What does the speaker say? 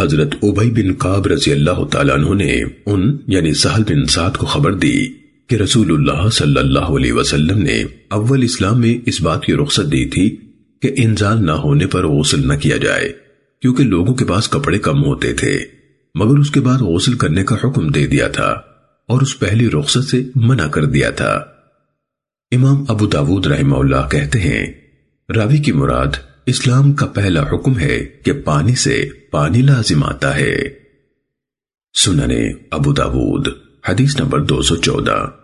حضرت عبی بن قاب رضی اللہ تعالیٰ عنہ نے ان یعنی سہل بن سعد کو خبر دی کہ رسول اللہ صلی اللہ علیہ وسلم نے اول اسلام میں اس بات کی رخصت دی تھی کہ انزال نہ ہونے پر غسل نہ کیا جائے، کیونکہ لوگوں کے پاس کپڑے کم ہوتے تھے، مگر اس کے بعد غسل کرنے کا حکم دے دیا تھا اور اس پہلی رخصت سے منع کر دیا تھا۔ امام ابو داود رحمہ اللہ کہتے ہیں روی کی مراد اسلام کا پہلا حکم ہے کہ پانی سے پانی لازم آتا ہے۔ سننے ابو دبود حدیث نمبر دو سو چودہ۔